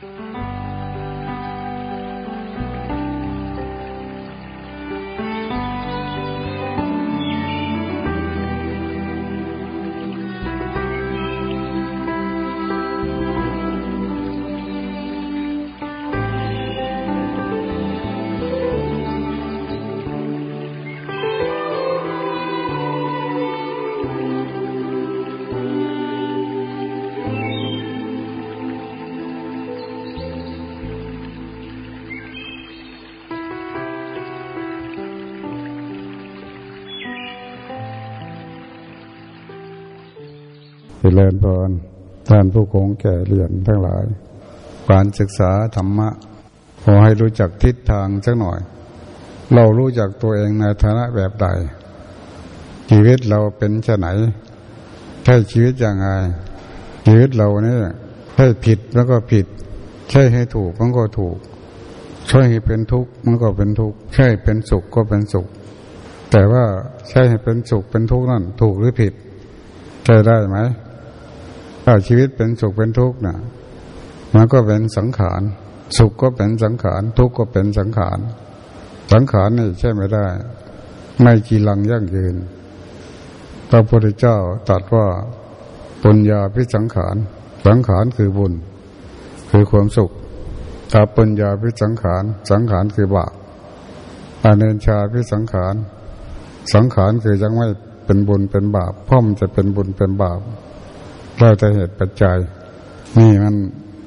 เจริญพรท่านผู้คงแก่เรียนทั้งหลาย การศึกษาธรรมะ ขอให้รู้จักทิศทางสักหน่อย เรารู้จักตัวเองในฐานะแบบใด ชีวิตเราเป็นชะไหนใช่ชีวิตอย่างไรชีวิตเราเนี่ยใช่ผิดแล้วก็ผิด ใช่ให้ถูกมันก็ถูก ใช่ให้เป็นทุกข์มันก็เป็นทุกข์ใช่เป็นสุขก็เป็นสุข แต่ว่าใช่ให้เป็นสุขเป็นทุกข์นั่นถูกหรือผิดใช่ได้ไหม ถ้าชีวิตเป็นสุขเป็นทุกข์นะมันก็เป็นสังขาร สุขก็เป็นสังขาร ทุกข์ก็เป็นสังขาร สังขารนี่ใช่ไม่ได้ ไม่กีรังยั่งยืนพระพุทธเจ้าตรัสว่าปุญญาพิสังขาร สังขารคือบุญ คือความสุขถ้าปุญญาพิสังขาร สังขารคือบาปอาเนชาพิสังขาร สังขารคือยังไม่เป็นบุญเป็นบาปพ่อมจะเป็นบุญเป็นบาป เราจะเหตุปัจจัย นี่มัน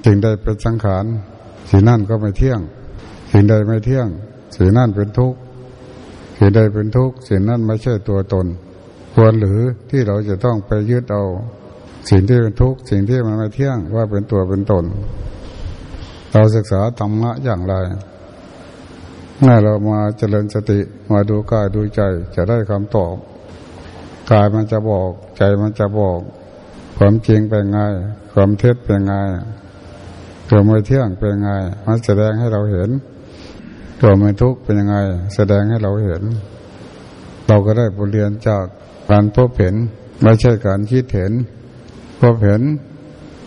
สิ่งใดเป็นสังขารสิ่งนั่นก็ไม่เที่ยง สิ่งใดไม่เที่ยง สิ่งนั่นเป็นทุกข์สิ่งใดเป็นทุกข์สิ่งนั้นไม่ใช่ตัวตน ควรหรือที่เราจะต้องไปยึดเอา สิ่งที่เป็นทุกข์สิ่งที่มันไม่เที่ยงว่าเป็นตัวเป็นตน เราศึกษาธรรมะอย่างไรเมื่อเรามาเจริญสติมาดูกายดูใจจะได้คำตอบกายมันจะบอก ใจมันจะบอก ความจริงเป็นไงความเท็จเป็นไงตัวไม่เที่ยงเป็นไงมันแสดงให้เราเห็นตัวไม่ทุกข์เป็นยังไง แสดงให้เราเห็น เราก็ได้บทเรียนจากการพบเห็นไม่ใช่การคิดเห็นพบเห็น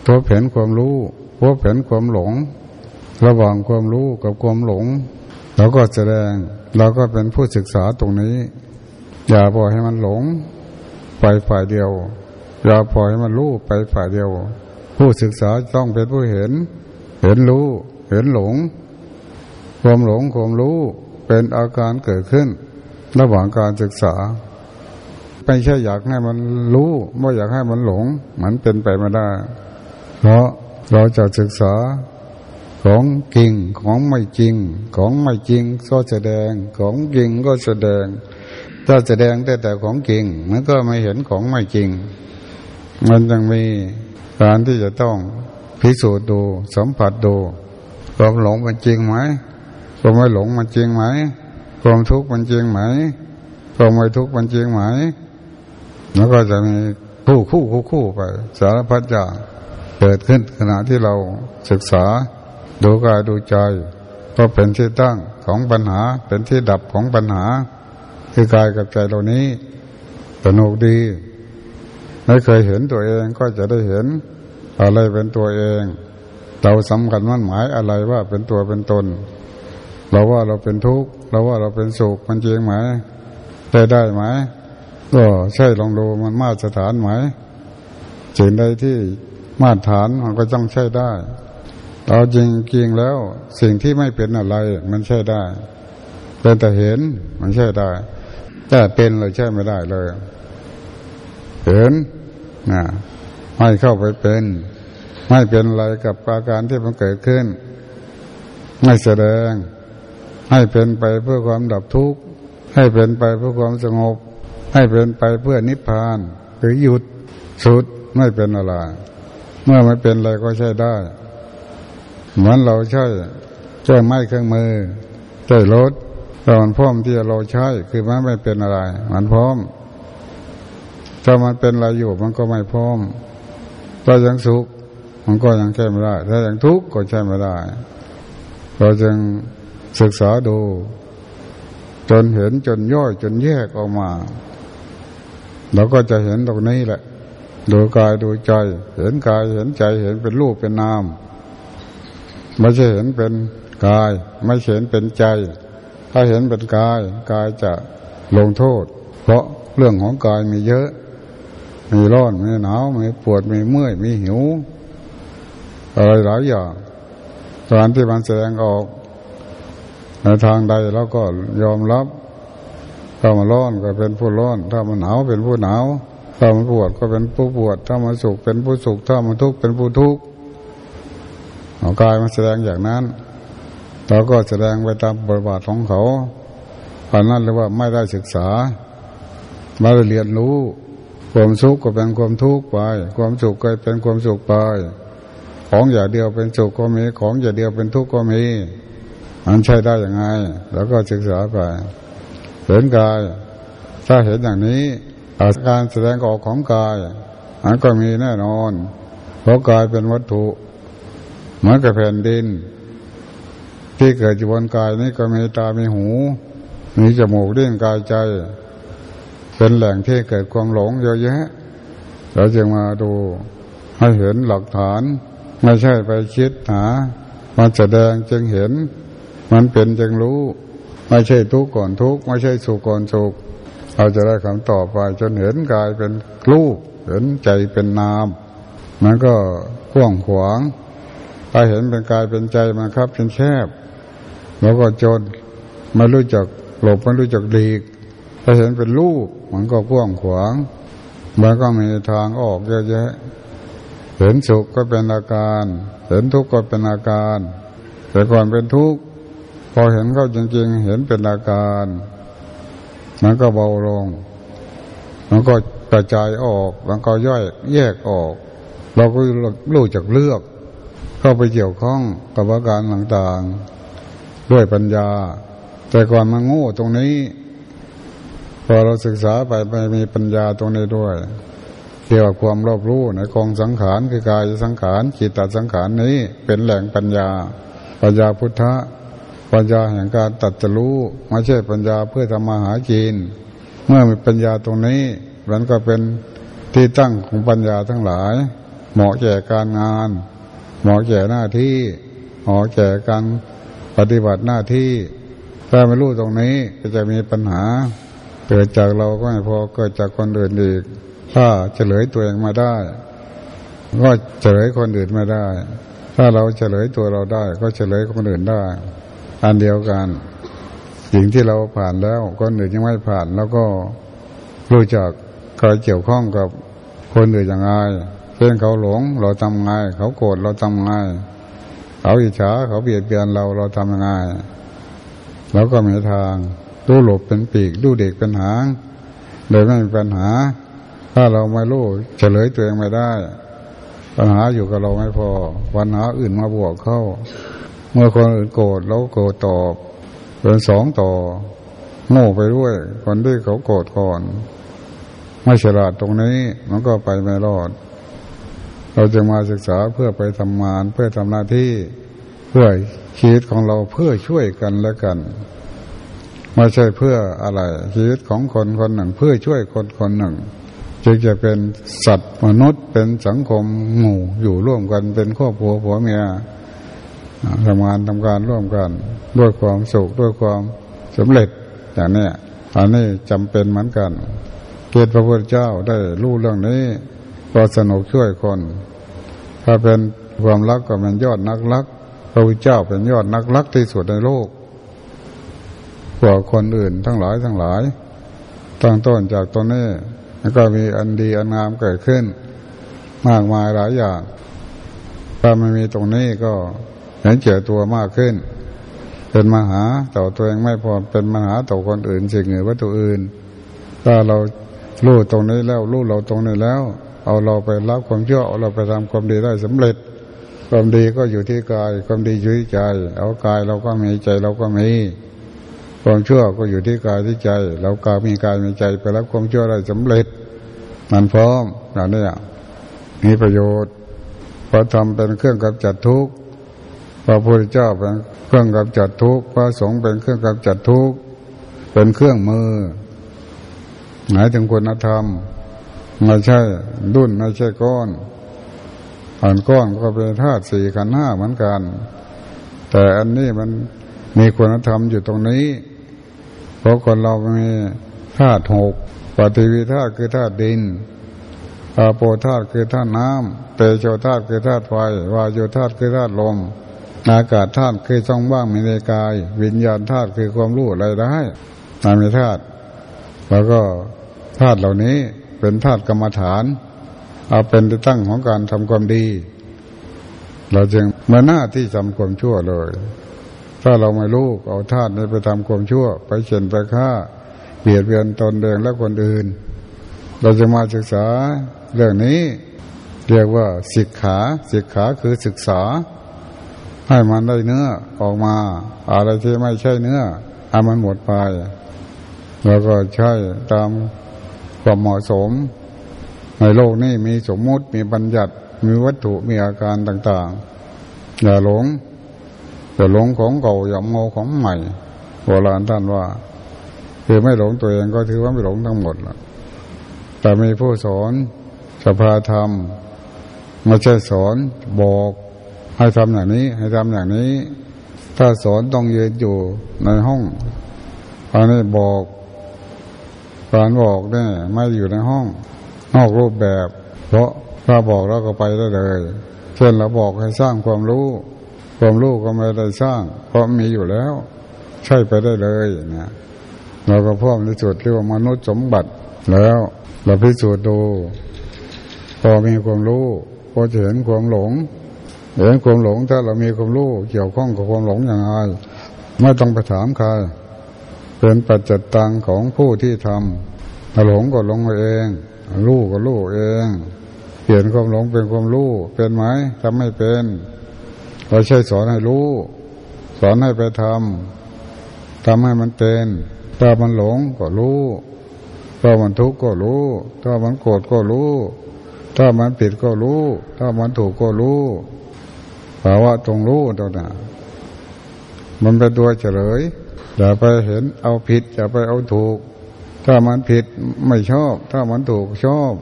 พบเห็นความรู้พบเห็นความหลง ระหว่างความรู้กับความหลงเราก็แสดงเราก็เป็นผู้ศึกษาตรงนี้ อย่าปล่อยให้มันหลงไปฝ่ายเดียว อย่าปล่อยมันรู้ไปฝ่ายเดียว ผู้ศึกษาต้องเป็นผู้เห็น เห็นรู้ เห็นหลงความหลงความรู้เป็นอาการเกิดขึ้น ระหว่างการศึกษา ไม่ใช่อยากให้มันรู้ไม่อยากให้มันหลง มันเป็นไปไม่ได้ เพราะเราจะศึกษาของจริงของไม่จริง ของไม่จริงก็แสดงของจริงก็แสดง ถ้าแสดงแต่แต่ของจริงมันก็ไม่เห็นของไม่จริง มันยังมีการที่จะต้องพิสูจน์ดูสัมผัสดูความหลงมันจริงไหมความไม่หลงมันจริงไหมความทุกข์มันจริงไหมความไม่ทุกข์มันจริงไหมแล้วก็จะมีคู่คู่คู่คู่ไป สารพัดอย่างเกิดขึ้นขณะที่เราศึกษาดูกายดูใจก็เป็นที่ตั้งของปัญหาเป็นที่ดับของปัญหา คือกายกับใจเหล่านี้สนุกดี ไม่เคยเห็นตัวเองก็จะได้เห็นอะไรเป็นตัวเอง เราสำคัญมั่นหมายอะไรว่าเป็นตัวเป็นตน เราว่าเราเป็นทุกข์เราว่าเราเป็นสุขมันจริงไหมได้ได้ไหมก็ใช่ลองดูมันมาตรฐานไหมสิ่งใดที่มาตรฐานมันก็ต้องใช่ได้เอาจริงจริงแล้ว สิ่งที่ไม่เป็นอะไร มันใช่ได้เป็นแต่เห็นมันใช่ได้ แต่เป็นเลยใช่ไม่ได้เลย เห็นนะไม่เข้าไปเป็น ไม่เป็นอะไรกับอาการที่มันเกิดขึ้น ไม่แสดง ให้เป็นไปเพื่อความดับทุกข์ ให้เป็นไปเพื่อความสงบ ให้เป็นไปเพื่อนิพพานหรือหยุดสุดไม่เป็นอะไรเมื่อไม่เป็นอะไรก็ใช่ได้ เหมือนเราใช้ใช้ไม้เครื่องมือใช้รถต่มันพร้อมที่เราใช้คือมันไม่เป็นอะไร มันพร้อม ถ้ามันเป็นอะไรอยู่มันก็ไม่พร้อม ถ้ายังสุขมันก็ยังแก้ไม่ได้ ถ้ายังทุกข์ก็ใช้ไม่ได้ เราจึงศึกษาดู จนเห็นจนย่อยจนแยกออกมาเราก็จะเห็นตรงนี้แหละ ดูกายดูใจ เห็นกายเห็นใจเห็นเป็นรูปเป็นนามไม่ใช่เห็นเป็นกาย ไม่เห็นเป็นใจ ถ้าเห็นเป็นกาย กายจะลงโทษ เพราะเรื่องของกายมีเยอะ มีร้อนมีหนาวมีปวดมีเมื่อยมีหิว อะไรหลายอย่างตอนที่มันแสดงออกในทางใดแล้วก็ยอมรับ ถ้ามันร้อนก็เป็นผู้ร้อน ถ้ามันหนาวเป็นผู้หนาว ถ้ามันปวดก็เป็นผู้ปวด ถ้ามันสุขเป็นผู้สุข ถ้ามันทุกข์เป็นผู้ทุกข์เอากายมันแสดงอย่างนั้นเราก็แสดงไปตามบทบาทของเขาอันนั้นเรียกว่าไม่ได้ศึกษา ไม่ได้เรียนรู้ ความสุขก็เป็นความทุกข์ไป ความสุขก็เป็นความสุขไป ของอย่างเดียวเป็นสุขก็มี ของอย่างเดียวเป็นทุกข์ก็มี มันใช่ได้ยังไง แล้วก็ศึกษาไป เห็นกาย ถ้าเห็นอย่างนี้ อาการแสดงออกของกายอันก็มีแน่นอน เพราะกายเป็นวัตถุ เหมือนกับแผ่นดิน ที่เกิดอยู่บนกายนี้ก็มีตา มีหู มีจมูกเลี้ยงกายใจ เป็นแหล่งที่เกิดความหลงเยอะแยะเราจึงมาดูให้เห็นหลักฐาน ไม่ใช่ไปคิดหามันแสดงจึงเห็น มันเป็นจึงรู้ ไม่ใช่ทุกข์ก่อนทุกข์ไม่ใช่สุขก่อนสุขเราจะได้คำตอบไปจนเห็นกายเป็นรูปเห็นใจเป็นนามมันก็กว้างขวางถ้าเห็นเป็นกายเป็นใจมันครับเป็นแคบแล้วก็จนไม่รู้จักหลบไม่รู้จักดีก ถ้าเห็นเป็นรูปมันก็กว้างขวางมันก็มีทางออกเยอะแยะ เห็นสุขก็เป็นอาการ เห็นทุกข์ก็เป็นอาการ แต่ก่อนเป็นทุกข์พอเห็นเข้าจริง ๆ เห็นเป็นอาการมันก็เบาลง มันก็กระจายออก มันก็ย่อยแยกออก เราก็รู้จักเลือก เข้าไปเกี่ยวข้องกับอาการต่างๆ ด้วยปัญญา แต่ก่อนมันโง่ตรงนี้ พอเราศึกษาไปไปมีปัญญาตรงนี้ด้วย เกี่ยวกับความรอบรู้ในกองสังขารคือกายสังขารจิตตสังขารนี้เป็นแหล่งปัญญา ปัญญาพุทธะปัญญาแห่งการตัดจะรู้ไม่ใช่ปัญญาเพื่อทำมาหากินเมื่อมีปัญญาตรงนี้มันก็เป็นที่ตั้งของปัญญาทั้งหลาย เหมาะแก่การงาน เหมาะแก่หน้าที่เหมาะแก่การปฏิบัติหน้าที่ ถ้าไม่รู้ตรงนี้ก็จะมีปัญหา เกิดจากเราก็ไม่พอเกิดจากคนอื่นอีก ถ้าเฉลยตัวเองมาได้ ก็เฉลยคนอื่นไม่ได้ ถ้าเราเฉลยตัวเราได้ ก็เฉลยคนอื่นได้ อันเดียวกันสิ่งที่เราผ่านแล้วคนอื่นยังไม่ผ่าน แล้วก็รู้จักการเกี่ยวข้องกับคนอื่นอย่างไรเช่นเขาหลงเราทำไงเขาโกรธเราทำไงเขาอิจฉาเขาเบียดเบียนเราเราทำยังไงแล้วก็มีทาง ดูหลบเป็นปีกดูเด็กเป็นหางโดยไม่มีปัญหา ถ้าเราไม่รู้เฉลยตัวเองไม่ได้ ปัญหาอยู่กับเราไม่พอปัญหาอื่นมาบวกเข้า เมื่อคนอื่นโกรธเราโกรธตอบเป็นสองต่อโง่ไปด้วย คนที่เขาโกรธก่อน ไม่ฉลาดตรงนี้มันก็ไปไม่รอด เราจะมาศึกษาเพื่อไปทำงาน เพื่อทำหน้าที่เพื่อชีวิตของเราเพื่อช่วยกันและกัน ไม่ใช่เพื่ออะไร ชีวิตของคนคนหนึ่ง เพื่อช่วยคนคนหนึ่งจึงจะเป็นสัตว์มนุษย์เป็นสังคมหมู่อยู่ร่วมกันเป็นครอบครัวผัวเมียทำงานทำการร่วมกัน ด้วยความสุขด้วยความสำเร็จอย่างนี้อันนี้จำเป็นเหมือนกันเกียรติพระพุทธเจ้าได้รู้เรื่องนี้ก็สนุกช่วยคน ถ้าเป็นความรักก็เป็นยอดนักรัก พระพุทธเจ้าเป็นยอดนักรักที่สุดในโลก ว่าคนอื่นทั้งหลายทั้งหลายตั้งต้นจากตรงนี้แล้วก็มีอันดีอันงามเกิดขึ้น มากมายหลายอย่างถ้าไม่มีตรงนี้ก็เห็นเจอตัวมากขึ้น เป็นมหาต่อตัวเองไม่พอเป็นมหาต่อคนอื่นสิ่งอื่นวัตถุอื่น ถ้าเรารู้ตรงนี้แล้วรู้เราตรงนี้แล้ว เอาเราไปรับความเชื่อเอาเราไปทำความดีได้สำเร็จ ความดีก็อยู่ที่กาย ความดีอยู่ที่ใจ เอากายเราก็มีใจเราก็มี ความเชื่อก็อยู่ที่กายที่ใจ เรากายมีกายมีใจไปรับความเชื่อได้สำเร็จ มันพร้อมอย่างนี้มีประโยชน์พอทำเป็นเครื่องกำจัดทุกข์พระพุทธเจ้าเป็นเครื่องกำจัดทุกข์พระสงฆ์เป็นเครื่องกำจัดทุกข์เป็นเครื่องมือ หมายถึงคุณธรรมไม่ใช่ดุนไม่ใช่ก้อนอ่านก้อนก็เป็นธาตุสี่ขันห้าเหมือนกัน แต่อันนี้มันมีคุณธรรมอยู่ตรงนี้ ราะคนเรามีธาตุหกปฏิวิธาคือธาตุดินอาโปธาตุคือธาตุน้ำเตโชธาตุคือธาตุไฟวายโยธาตุคือธาตุลมอากาศธาตุคือช่องว่างมีในกาย วิญญาณธาตุคือความรู้อะไรได้นามธาตุแล้วก็ธาตุเหล่านี้เป็นธาตุกรรมฐาน เอาเป็นที่ตั้งของการทำความดี เราจึงมาหน้าที่ทำความชั่วเลย ถ้าเราไม่รู้เอาธาตุนี้ไปทำความชั่ว ไปเฉนไปฆ่าเบียดเบียนตนเองและคนอื่น เราจะมาศึกษาเรื่องนี้ เรียกว่าศิกขาศิกขาคือศึกษา ให้มันได้เนื้อออกมา อะไรที่ไม่ใช่เนื้อให้มันหมดไป แล้วก็ใช่ตามความเหมาะสม ในโลกนี้มีสมมุติมีบัญญัติมีวัตถุมีอาการต่างๆ อย่าหลง อย่าหลงของเก่าอย่าโมของใหม่โบราณท่านว่า คือไม่หลงตัวเองก็ถือว่าไม่หลงทั้งหมดละแต่มีผู้สอนสภาธรรมมาใช่สอนบอกให้ทำอย่างนี้ ให้ทำอย่างนี้ ถ้าสอนต้องยืนอยู่ในห้องอันนี้บอกการบอกเนี่ยไม่อยู่ในห้อง นอกรูปแบบ เพราะถ้าบอกแล้วก็ไปได้เลย เช่นเราบอกให้สร้างความรู้ ความรู้ก็ไม่ได้สร้าง เพราะมีอยู่แล้ว ใช่ไปได้เลยนะเราก็พ่อมที่สุดเรียกว่ามนุษย์สมบัติแล้ว เราพิสูจน์ดูพอมีความรู้พอจะเห็นความหลงเห็นความหลงถ้าเรามีความรู้เกี่ยวข้องกับความหลงอย่างไรไม่ต้องไปถามใครเป็นปัจจิตังของผู้ที่ทำหลงก็หลงเองรู้ก็รู้เอง เปลี่ยนความหลงเป็นความรู้เป็นไหมทำไม่เป็น เราใช่สอนให้รู้ สอนให้ไปทำทำให้มันเป็นถ้ามันหลงก็รู้ถ้ามันทุกข์ก็รู้ ถ้ามันโกรธก็รู้ ถ้ามันผิดก็รู้ ถ้ามันถูกก็รู้ภาวะตรงรู้ตัวนั้นมันเป็นตัวเฉลยอย่าไปเห็นเอาผิดอย่าไปเอาถูก ถ้ามันผิดไม่ชอบ ถ้ามันถูกชอบ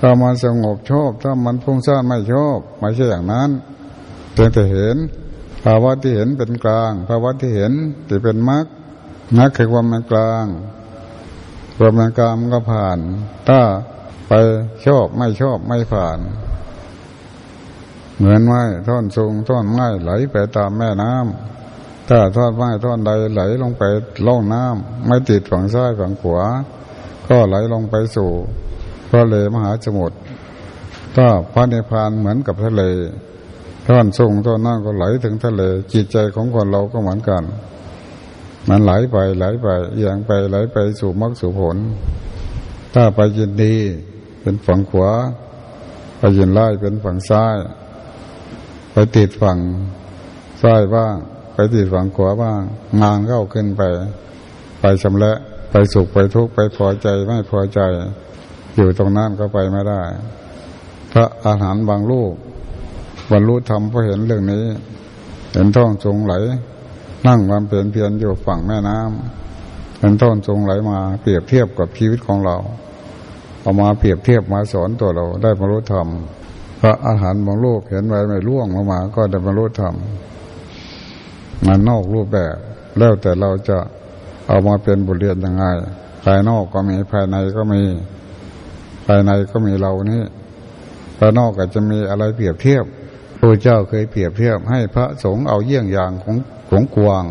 ถ้ามันสงบชอบ ถ้ามันพุ่งซ่านไม่ชอบ ไม่ใช่อย่างนั้น เพียงแต่เห็น ภาวะที่เห็นเป็นกลาง ภาวะที่เห็นที่เป็นมรรคมรรคคือความเป็นกลางความเป็นกลางก็ผ่าน ถ้าไปชอบไม่ชอบไม่ผ่าน เหมือนไม้ท่อนสูงท่อนไม้ไหลไปตามแม่น้ำถ้าท่อดไม้ท่อดใดไหลลงไปล่องน้ำไม่ติดฝั่งซ้ายฝั่งขวา ก็ไหลลงไปสู่ทะเลมหาสมุทรถ้าพระนิพพานเหมือนกับทะเล ท่อนสูงท่อนนั่นก็ไหลถึงทะเล จิตใจของคนเราก็เหมือนกัน มันไหลไปไหลไปเอียงไปไหลไปสู่มรรคสู่ผล ถ้าไปยินดีเป็นฝั่งขวา ไปยินไล่เป็นฝั่งซ้าย ไปติดฝั่งซ้ายบ้างไปติดฝั่งขวาบ้าง งานเข้าขึ้นไป ไปชำระไปสุขไปทุกข์ไปพอใจไม่พอใจ อยู่ตรงนั้นก็ไปไม่ได้ พระอาหารบางลูก บรรลุธรรมเพราะเห็นเรื่องนี้ เห็นท่องจงไหล นั่งความเปลี่ยนเพียนอยู่ฝั่งแม่น้ำเห็นท่องจงไหลมาเปรียบเทียบกับชีวิตของเรา เอามาเปรียบเทียบมาสอนตัวเราได้บรรลุธรรมพระอาหารบางลูกเห็นไว้ไม่ล่วงมามา ก็ได้บรรลุธรรมมันนอกรูปแบบ แล้วแต่เราจะเอามาเป็นบทเรียนยังไงภายนอกก็มีภายในก็มี ภายในก็มีเรานี่ภายนอกก็จะมีอะไรเปรียบเทียบ พระเจ้าเคยเปรียบเทียบให้พระสงฆ์เอาเยี่ยงอย่างของของกวาง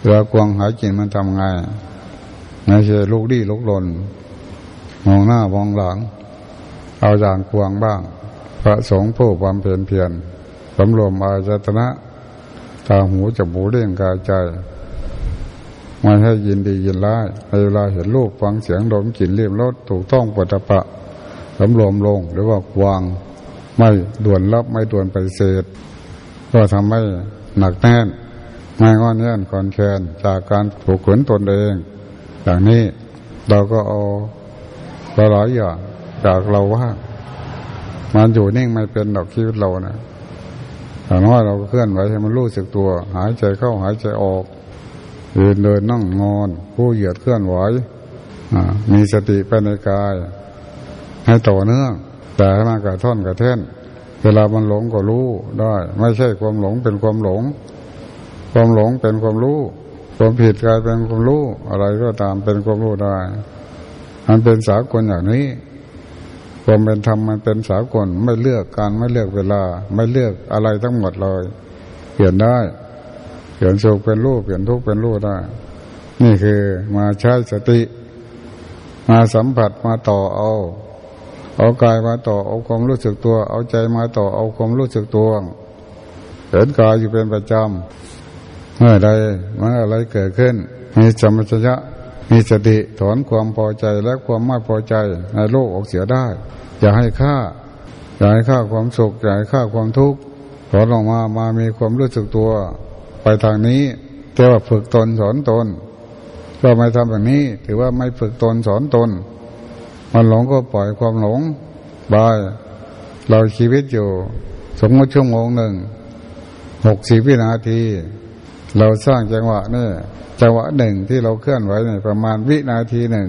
เวลากวางหากินมันทำไงไม่ใช่ลูกดีลูกหลนมองหน้ามองหลัง เอาอย่างกวางบ้าง พระสงฆ์ผู้ความเพียรเพียรสำรวมอาจตนะตาหูจมูกเลี้ยงกายใจไม่ให้ยินดียินร้ายในเวลาเห็นรูปฟังเสียงดมกลิ่นเรียบรสถูกต้องปัตปะสำรวมลงหรือว่าวาง ไม่ด่วนรับไม่ด่วนปฏิเสธ ก็ทำให้หนักแน่นไม่งอนแน่นคอนแคนจากการผูกขืนตนเองอย่างนี้เราก็เอาหลายอย่างจากเราว่ามันอยู่นิ่งไม่เป็นดอกชีวิตเราเนะอย่างน้อยเราก็เคลื่อนไหวให้มันรู้สึกตัว หายใจเข้าหายใจออกเดินเดินนั่งนอน ผู้เหยียดเคลื่อนไหวมีสติไปในกาย ให้ต่อเนื่อง แต่ให้มากระท่อนกระเท่นเวลามันหลงก็รู้ได้ ไม่ใช่ความหลงเป็นความหลง ความหลงเป็นความรู้ ความผิดกลายเป็นความรู้ อะไรก็ตามเป็นความรู้ได้ มันเป็นสากลอย่างนี้ ความเป็นธรรมมันเป็นสากลไม่เลือกการไม่เลือกเวลา ไม่เลือกอะไรทั้งหมดเลย เปลี่ยนได้ เปลี่ยนสุขเป็นรูปเปลี่ยนทุกข์เป็นรูปได้ นี่คือมาใช้สติ มาสัมผัสมาต่อเอา เอากายมาต่อเอาความรู้สึกตัว เอาใจมาต่อเอาความรู้สึกตัวเห็นกายอยู่เป็นประจำเมื่อใดเมื่ออะไรเกิดขึ้น มีสมัชยะมีสติถอนความพอใจและความไม่พอใจในโลกออกเสียได้ อย่าให้ค่า อย่าให้ค่าความสุขอย่าให้ค่าความทุกข์ถอนออกมามามีความรู้สึกตัว ไปทางนี้แต่ว่าฝึกตนสอนตนก็ไม่ทำแบบนี้ ถือว่าไม่ฝึกตนสอนตน มันหลงก็ปล่อยความหลงบายเราชีวิตอยู่ สมมติชั่วโมงหนึ่งหกสิบวินาที เราสร้างจังหวะนี่จังหวะหนึ่งที่เราเคลื่อนไหวในประมาณวินาทีหนึ่ง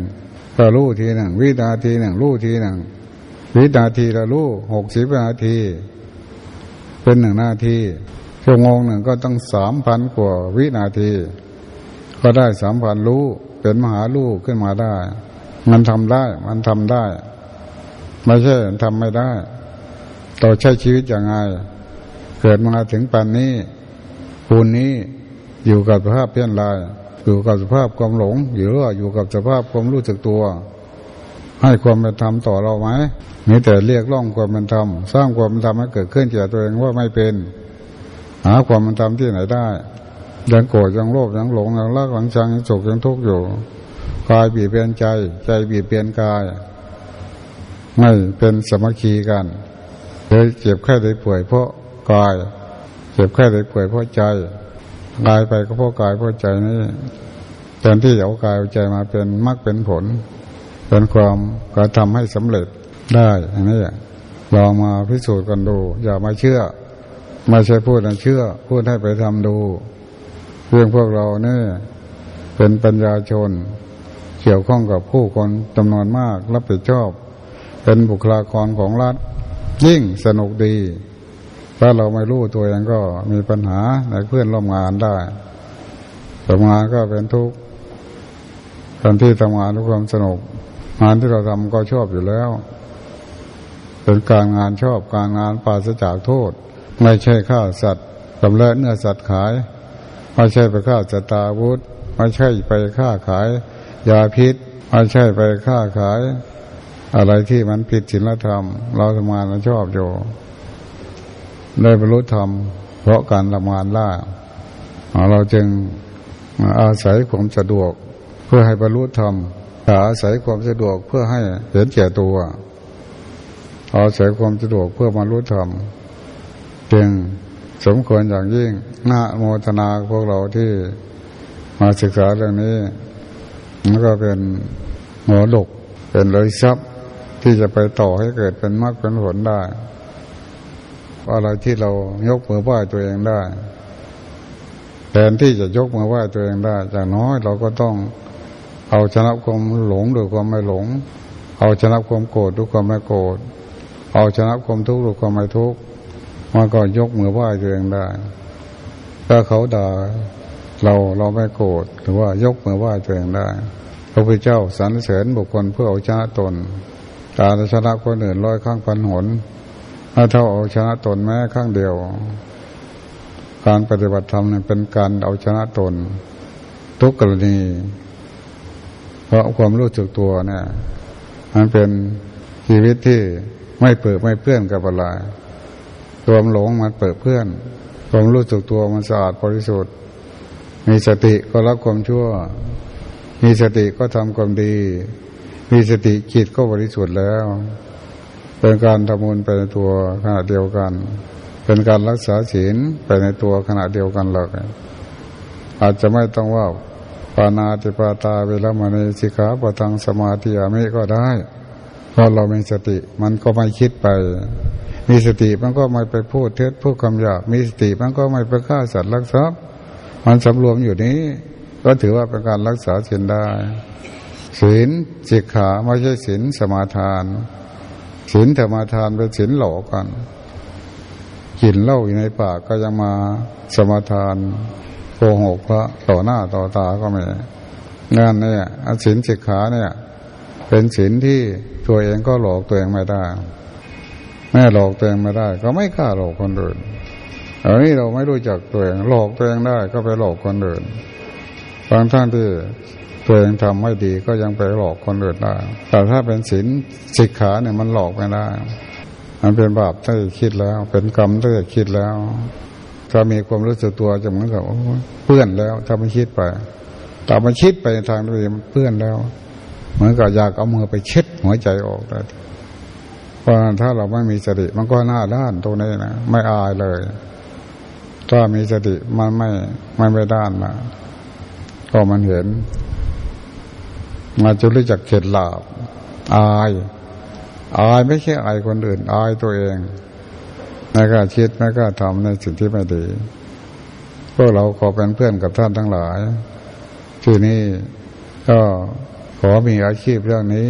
ก็รู้ทีหนึ่งวินาทีหนึ่งรู้ทีหนึ่งวินาทีละรู้หกสิบวินาที เป็นหนึ่งนาทีชั่วโมงหนึ่งก็ต้องสามพันกว่าวินาที ก็ได้สามพันรู้เป็นมหาลูกขึ้นมาได้ มันทำได้ มันทำได้ ไม่ใช่ทำไม่ได้เราใช้ชีวิตอย่างไงเกิดมาถึงปันนี้ปูนนี้อยู่กับสภาพเพี้ยนลาย อยู่กับสภาพความหลงหรือว่าอยู่กับสภาพความรู้สึกตัว ให้ความเป็นธรรมต่อเราไหมมีแต่เรียกร้องความเป็นธรรมสร้างความเป็นธรรมให้เกิดขึ้นแก่ตัวเองว่าไม่เป็น หาความเป็นธรรมที่ไหนได้ยังโกรธยังโลภยังหลงยังรักยังชังยังโศกยังทุกข์อยู่ กายบีบเบียนใจ ใจบีบเบียนกาย ไม่เป็นสมัคคีกันเลยเจ็บแค่ได้ป่วยเพราะกาย เจ็บแค่ได้ป่วยเพราะใจกายไปก็เพราะกายเพราะใจนี่แทนที่จะเอากายเอาใจมาเป็นมรรคเป็นผล เป็นความกระทำให้สำเร็จได้อันนี้ลองมาพิสูจน์กันดู อย่ามาเชื่อไม่ใช่พูดนะเชื่อ พูดให้ไปทำดู เรื่องพวกเราเนี่ยเป็นปัญญาชน กี่ยวข้องกับผู้คนจำนวนมาก รับผิดชอบ เป็นบุคลากรของรัฐ ยิ่งสนุกดี ถ้าเราไม่รู้ตัวเองก็มีปัญหาในเพื่อนร่วมงานได้ทำงานก็เป็นทุกข์ตอนที่ทำงานด้วยความสนุก งานที่เราทำก็ชอบอยู่แล้ว เป็นการงานชอบการงานปราศจากโทษ ไม่ใช่ฆ่าสัตว์กำเนิดเนื้อสัตว์ขาย ไม่ใช่ไปฆ่าสตาวุธ ไม่ใช่ไปฆ่าขาย ยาพิษไม่ใช่ไปค้าขาย อะไรที่มันผิดศีลธรรม เราทำงานเราชอบอยู่ได้บรรลุธรรม เพราะการละมานล่า เราจึงอาศัยความสะดวก เพื่อให้บรรลุธรรมอาศัยความสะดวกเพื่อให้เห็นแก่ตัว อาศัยความสะดวกเพื่อบรรลุธรรมจึงสมควรอย่างยิ่งนาโมทนาพวกเราที่มาศึกษาเรื่องนี้ มันก็เป็นหัวดกเป็นเลยทรัพย์ที่จะไปต่อให้เกิดเป็นมรรคเป็นผลได้อะไรที่เรายกมือไหว้ตัวเองได้แทนที่จะยกมือไหว้ตัวเองได้อย่างน้อยเราก็ต้องเอาชนะความหลงด้วยความไม่หลง เอาชนะความโกรธด้วยความไม่โกรธเอาชนะความทุกข์ด้วยความไม่ทุกข์มันก็ยกมือไหว้ตัวเองได้ ถ้าเขาด่า เราเราไม่โกรธหรือว่ายกมือไหว้ตัวเองได้พระพุทธเจ้าสรรเสริญบุคคลเพื่อเอาชนะตนตารชนะคนอื่นร้อยข้างพันหนถ้าเท่าเอาชนะตนแม้ข้างเดียว การปฏิบัติธรรมเนี่ยเป็นการเอาชนะตน ทุกกรณี เพราะความรู้สึกตัวเนี่ยมันเป็นชีวิตที่ไม่เปิดไม่เพื่อนกับอะไรตัวหลงมันเปิดเพื่อน ความรู้สึกตัวมันสะอาดบริสุทธิ์ มีสติก็รับความชั่ว มีสติก็ทำความดี มีสติจิตก็บริสุทธิ์แล้ว เป็นการทำบุญไปในตัวขณะเดียวกัน เป็นการรักษาศีลไปในตัวขณะเดียวกันเลยอาจจะไม่ต้องว่าปานาติปาตาเวลามณีสิกขาปทังสมาธิอามิก็ได้ เพราะเรามีสติมันก็ไม่คิดไป มีสติมันก็ไม่ไปพูดเท็จพูดคำหยาบมีสติมันก็ไม่ไปฆ่าสัตว์ลักทรัพย์ มันสำรวมอยู่นี้ ก็ถือว่าเป็นการรักษาศีลได้ศีลจิกขาไม่ใช่ศีลสมาทานศีลธรรมาทานเป็นศีลหลอกกันกินเหล้าอยู่ในปากก็ยังมาสมาทานโกหกพระต่อหน้าต่อตาก็ไม่งานเนี่ยอศินสิกขาเนี่ย เป็นศีลที่ตัวเองก็หลอกตัวเองไม่ได้แม่หลอกตัวเองไม่ได้ ก็ไม่กล้าหลอกคนอื่น อันนี้เราไม่รู้จักตัวเองหลอกตัวเองได้ก็ไปหลอกคนอื่นบางท่านที่ตัวเองทำไม่ดีก็ยังไปหลอกคนอื่นได้ แต่ถ้าเป็นศีลสิกขาเนี่ยมันหลอกไม่ได้ มันเป็นบาปถ้าคิดแล้ว เป็นกรรมถ้าคิดแล้ว ถ้ามีความรู้สึกตัวจะเหมือนกับเพื่อนแล้ว ถ้าไม่คิดไปแต่มาคิดไปทางนี้เพื่อนแล้ว เหมือนกับอยากเอามือไปเช็ดหัวใจออกได้เพราะถ้าเราไม่มีสติมันก็หน้าด้านตรงนี้นะไม่อายเลย ถ้ามีสติมันไม่ไม่ไปด้านนะก็มันเห็น มาจุรู้จักเข็ดหลาบอาย อายไม่ใช่อายคนอื่น อายตัวเองไม่กล้าคิดไม่กล้าทำในสิ่งที่ไม่ดี พวกเราขอเป็นเพื่อนกับท่านทั้งหลาย ที่นี่ก็ขอมีอาชีพเรื่องนี้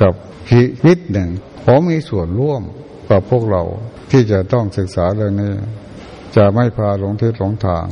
กับชีวิตหนึ่งขอมีส่วนร่วมกับพวกเราที่จะต้องศึกษาเรื่องนี้ จะไม่พาหลงทิศหลงทาง